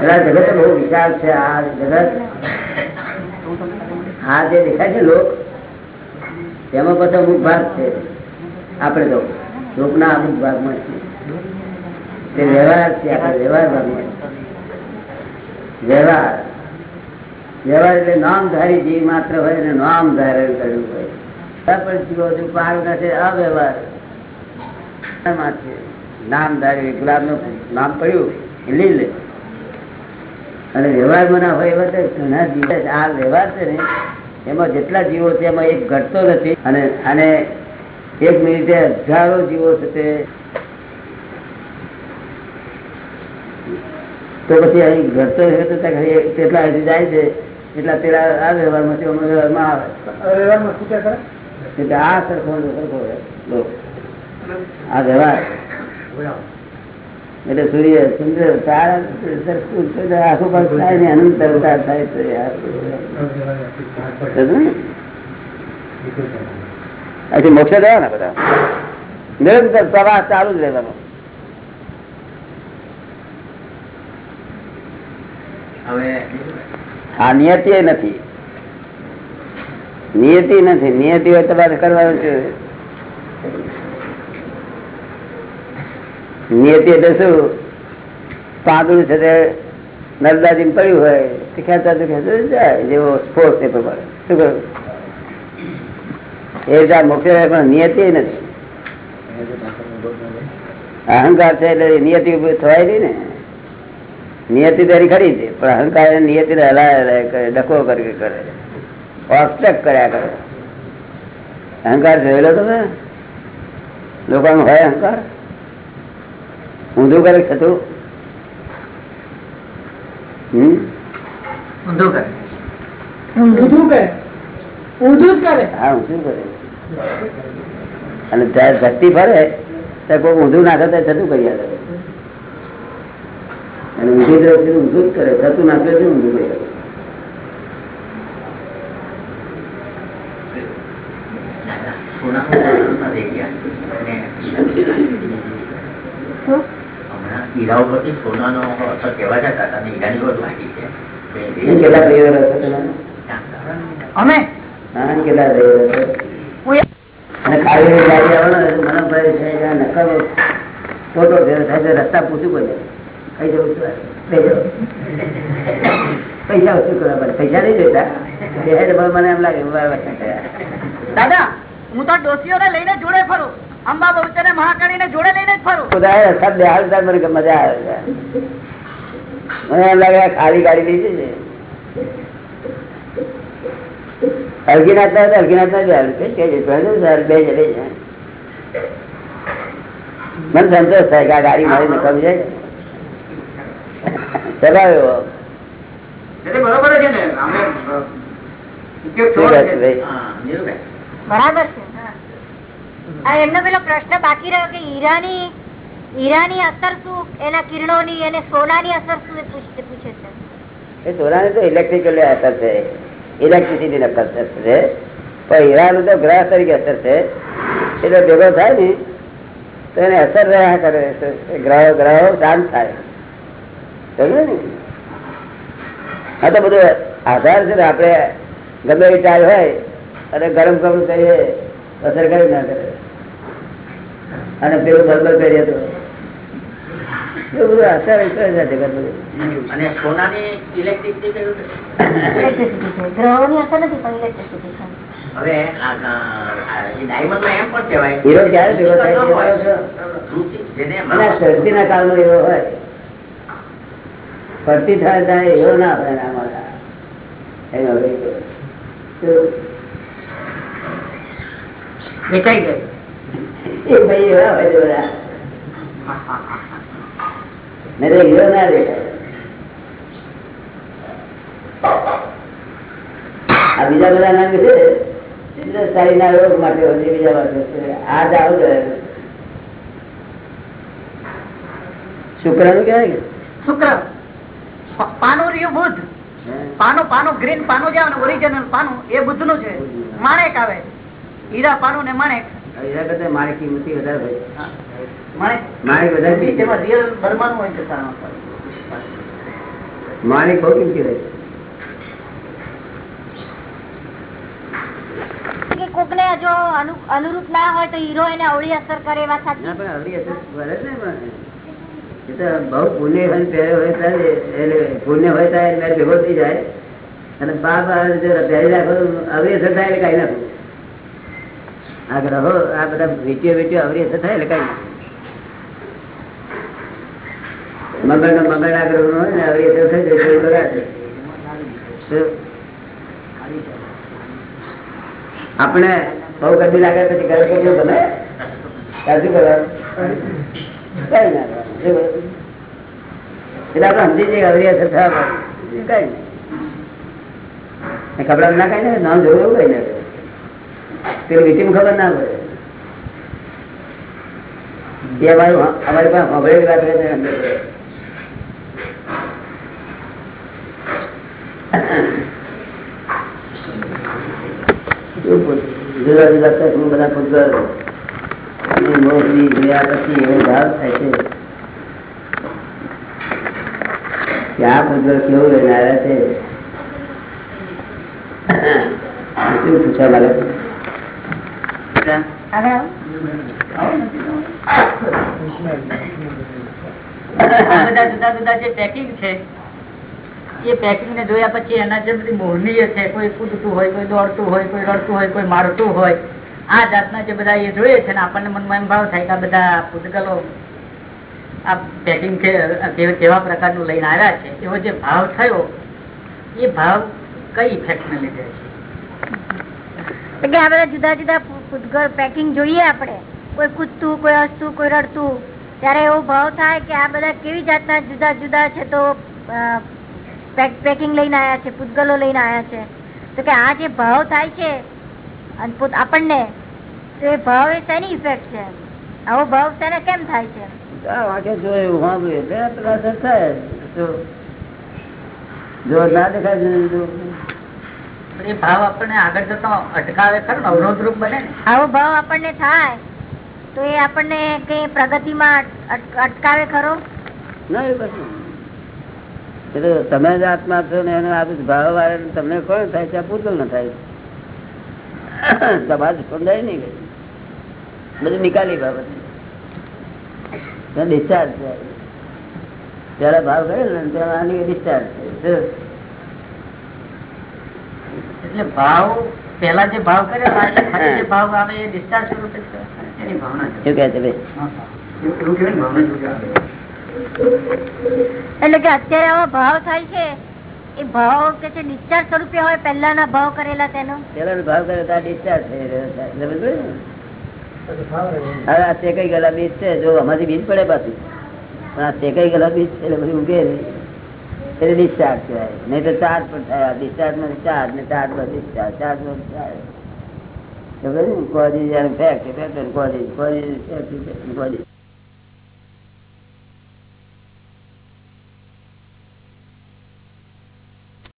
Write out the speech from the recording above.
જગત બહુ વિશાળ છે આ જગત. આ જે દેખાય છે લોક, તેમાં બધો અમુક ભાગ છે. આપણે તો લોકના અમુક ભાગમાં છે તે વ્યવહાર છે, આપણે વ્યવહાર ભાગમાં વ્યવહાર. વ્યવહાર એટલે નામધારી જીવ માત્ર હોય અને નામ ધારણ કર્યું હોય. પણ જીવો જો પાર નથી અવ્યવહાર નામ ધારી નામધારી ગુલાબનું નામ પડ્યું, એ લઈ લે અને વ્યવહારમાં ના હોય એવા તો ઘણા જીવ આ વ્યવહાર છે ને એમાં જેટલા જીવો છે એમાં એક ઘટતો નથી. અને અને એક મિનિટે હજારો જીવો છે તે. તો પછી અહીં ઘટતો હોય તો ત્યાં તેટલા હજી જાય છે. એટલા પેલા આ વ્યવહારમાંથી અમુક વ્યવહારમાં આવે વ્યવહારમાં શું ખરા? એટલે આ સરખો સરખો. આ વ્યવહાર. એટલે સૂર્ય ચંદ્ર તારા થાય ને અનંત અવતાર થાય તો યાર. મોક્ષ થયા ને? બધા. નિરંતર પ્રવાહ ચાલુ જ રહેવાનો. હવે આ નિયતિ નથી. નિયતિ નથી. નિયતિ હોય તમારે કરવાનું છે નિયતિ એટલે શું? પાંદડું છે તે નર્દાજી પડ્યું હોય, તે ખેંચતા તો ખેંચા જાય, જેવો સ્પોર્ટ એ પ્રમાણે. શું કહ્યું? એ આ મોક્ષ પણ નિયતિ નથી. અહંકાર છે એટલે નિયતિ થવાય નહીં ને. નિયતિ તારી ખરી છે, પણ અહંકાર નિયતિ હલાય ડકો કરી કરે ઓબ્સ્ટ્રક કર્યા કરે. અહંકાર જોયેલો તમે? લોકોનું હોય અહંકાર? ઊંધું કરે હમ? ઊંધું કરે. ઊંધું કરે. ઊંધું કરે. હા ઊંધું કરે. અને ત્યારે ધરતી ફરે ત્યારે કોઈ ઊંધું નાખે ત્યારે થતું કહી આવે અને ઊંધી દ્રષ્ટિ ઊંધું જ કરે. થતું નાખે છે ઊંધું કહી આવે નથી ગયા અને હમણાં હીરા ઉપરથી સોનાનો અસર કહેવા જતા હતા અને હીરાની બહુ લાગી છે. કેટલા અમે? કેટલા અને ગાડી થાય રસ્તા પૂછું પડે કઈ જવું છું જાઓ પૈસા ઓછું કરવા પડે. પૈસા નહીં પર મને એમ લાગે દાદા હું તો ડોસીઓને લઈને જોડે ફરું. અંબા બહુચર મહાકાળીને જોડે લઈને જ રસ્તા બે મને કે મજા આવે છે મને એમ લાગે ખાલી ગાડી લઈ જશે હલકીનાથ ના હલકીનાથ ના છે બે જ જાય મને સંતોષ થાય કે આ ગાડી મારી નકમ છે. ચલાવ્યો બરોબર છે ને? છે. છે. બરાબર છે એમનો પેલો પ્રશ્ન બાકી રહ્યો કે હીરાની હીરાની અસર શું? એના કિરણોની અને સોનાની અસર શું એ પૂછે પૂછે છે. એ સોનાની તો ઇલેક્ટ્રિકલ અસર છે. ઇલેક્ટ્રિસિટી અસર છે. પણ હીરાનું તો ગ્રહ તરીકે અસર છે. એટલે ભેગો થાય ને, તો એને અસર રહ્યા કરે. ગ્રહો ગ્રહો શાંત થાય. સમજ્યો ને? આ તો બધું આધાર છે ને, આપણે ગમે એવી ચાલ હોય, અને ગરમ ગરમ કરીએ, અસર કરી ના કરે. અને પેલું બરબર કરીએ તો એ બધું અસર કરે છે જગત બધું અને સોનાની ઇલેક્ટ્રિસિટી કયું છે? ઇલેક્ટ્રિસિટી છે. ગ્રહોની અસર નથી પણ ઇલેક્ટ્રિસિટી હવે આ, આ, એમ પણ કહેવાય. હીરો ક્યારે ભેગો થાય અને આ શરદીના કાળમાં એવો હોય. ફરતી થાય ત્યારે એવો ના. એનો હવે તો એ ભાઈ એવા બધા. નહીં તો હીરો ના દેખાય આ બીજા બધા નામ છે? એટલે રોગ માટે હોય બીજા માટે છે. આ જ આવું જ હોય. કહેવાય કે? શુક્ર. પાનું રહ્યું પાનું પાનું ગ્રીન પાનું જે ઓરિજિનલ પાનું એ બુદ્ધનું છે માણેક આવે. હીરા પાનું ને માણેક. મારી કિંમતી વધારે હોય. બહુ કિંમતી રહે કોકને જો અનુરૂપ ના હોય તો હીરો એને અવળી અસર કરે એવા સાચી? પણ અવળી અસર કરે ને એ તો બહુ પુણ્ય હોય ત્યારે હોય ત્યારે એટલે પુણ્ય હોય ત્યારે ભેગો થઈ જાય. અને બાપ પહેરી રાખો આવડી અસર થાય એટલે કઈ નાખું આ ગ્રહો આ બધા વીટીઓ વીટીઓ આવરી અસર થાય, એટલે કઈ મંગળ નો મંગળ ના ગ્રહ ને આવડી અસર થઈ જાય આપણે બહુ ગરમી લાગે પછી ઘર કરજો તમે કાજુ કરવાનું? કઈ ના એટલે આપણે સમજી જઈએ અવરી અસર પર. કઈ નહીં. કપડા ના કઈ ને, નામ જોયું એવું કઈ ના પેલું વીટીમાં ખબર ના પડે ત્યાં અમારું અમારી વાત રહે છે. જુદા જુદા પ્રશ્નો બધા પછી એવો ભાવ થાય છે કે આ કેવું લઈને આવ્યા છે શું પૂછવા લાગે છે? પેકિંગ ને જોયા પછી એના જે બધી મોહનીય છે. કોઈ કૂદતું હોય, કોઈ દોડતું હોય, કોઈ રડતું હોય, કોઈ મારતું હોય. આ જાતના જે બધા એ જોઈએ છે ને, આપણને મનમાં એમ ભાવ થાય કે આ બધા પૂતગલો આ પેકિંગ છે કેવા પ્રકારનું લઈને આવ્યા છે. એવો જે ભાવ થયો, એ ભાવ કઈ ઇફેક્ટને લીધે છે? તો આ બધા જુદા જુદા પૂતગળ પેકિંગ જોઈએ આપણે. કોઈ કૂદતું, કોઈ હસતું, કોઈ રડતું. ત્યારે એવો ભાવ થાય કે આ બધા કેવી જાતના જુદા જુદા છે તો પેકિંગ લઈને આવ્યા છે પૂતગલો લઈને આવ્યા છે. તો કે આ જે ભાવ થાય છે આપણને, તો એ ભાવ એ શેની ઇફેક્ટ છે? આવો ભાવ શેને કેમ થાય છે? જો ના દેખાય એ ભાવ આપણને આગળ જતો અટકાવે ખરો ને અવરોધરૂપ બને આવો ભાવ આપણને થાય તો એ આપણને કઈ પ્રગતિમાં અટ- અટકાવે ખરો? ના એ કશું એ તો તમે જ આત્મા છો ને એનો આ ભાવ વાળે તમને કોણ થાય છે? પૂતલ ન થાય તમારે સમજાય નહીં. કઈ. બધું નિકાલી બાબત ડિસ્ચાર્જ થાય. જયારે ભાવ કરે ને ત્યારે આની ડિસ્ચાર્જ થાય. એટલે ભાવ પેલા જે ભાવ કર્યો ભાવ આવે એ ડિસ્ચાર્જ સ્વરૂપે એની ભાવના છે. શું કહે. એટલે કે અત્યારે આવો ભાવ થાય છે એ ભાવ કે છે ડિસ્ચાર્જ સ્વરૂપે હોય પહેલાના ભાવ કરેલા તેનો પેલા ભાવ કરે તો ડિસ્ચાર્જ થઈ રહ્યો? હવે આ શેકાઈ ગયેલા બીજ છે જો અમારી બીજ પડે પાછું. પણ આ શેકાઈ ગયેલા બીજ છે એટલે બધું ઉગે નહીં. એટલે ડિસ્ચાર્જ કહેવાય. નહીં તો ચાર્જ પણ થયા. ડિસ્ચાર્જમાં ચાર્જ ને ચાર્જમાં discharge ચાર્જમાં charge college? Fact fact college college fact કોજી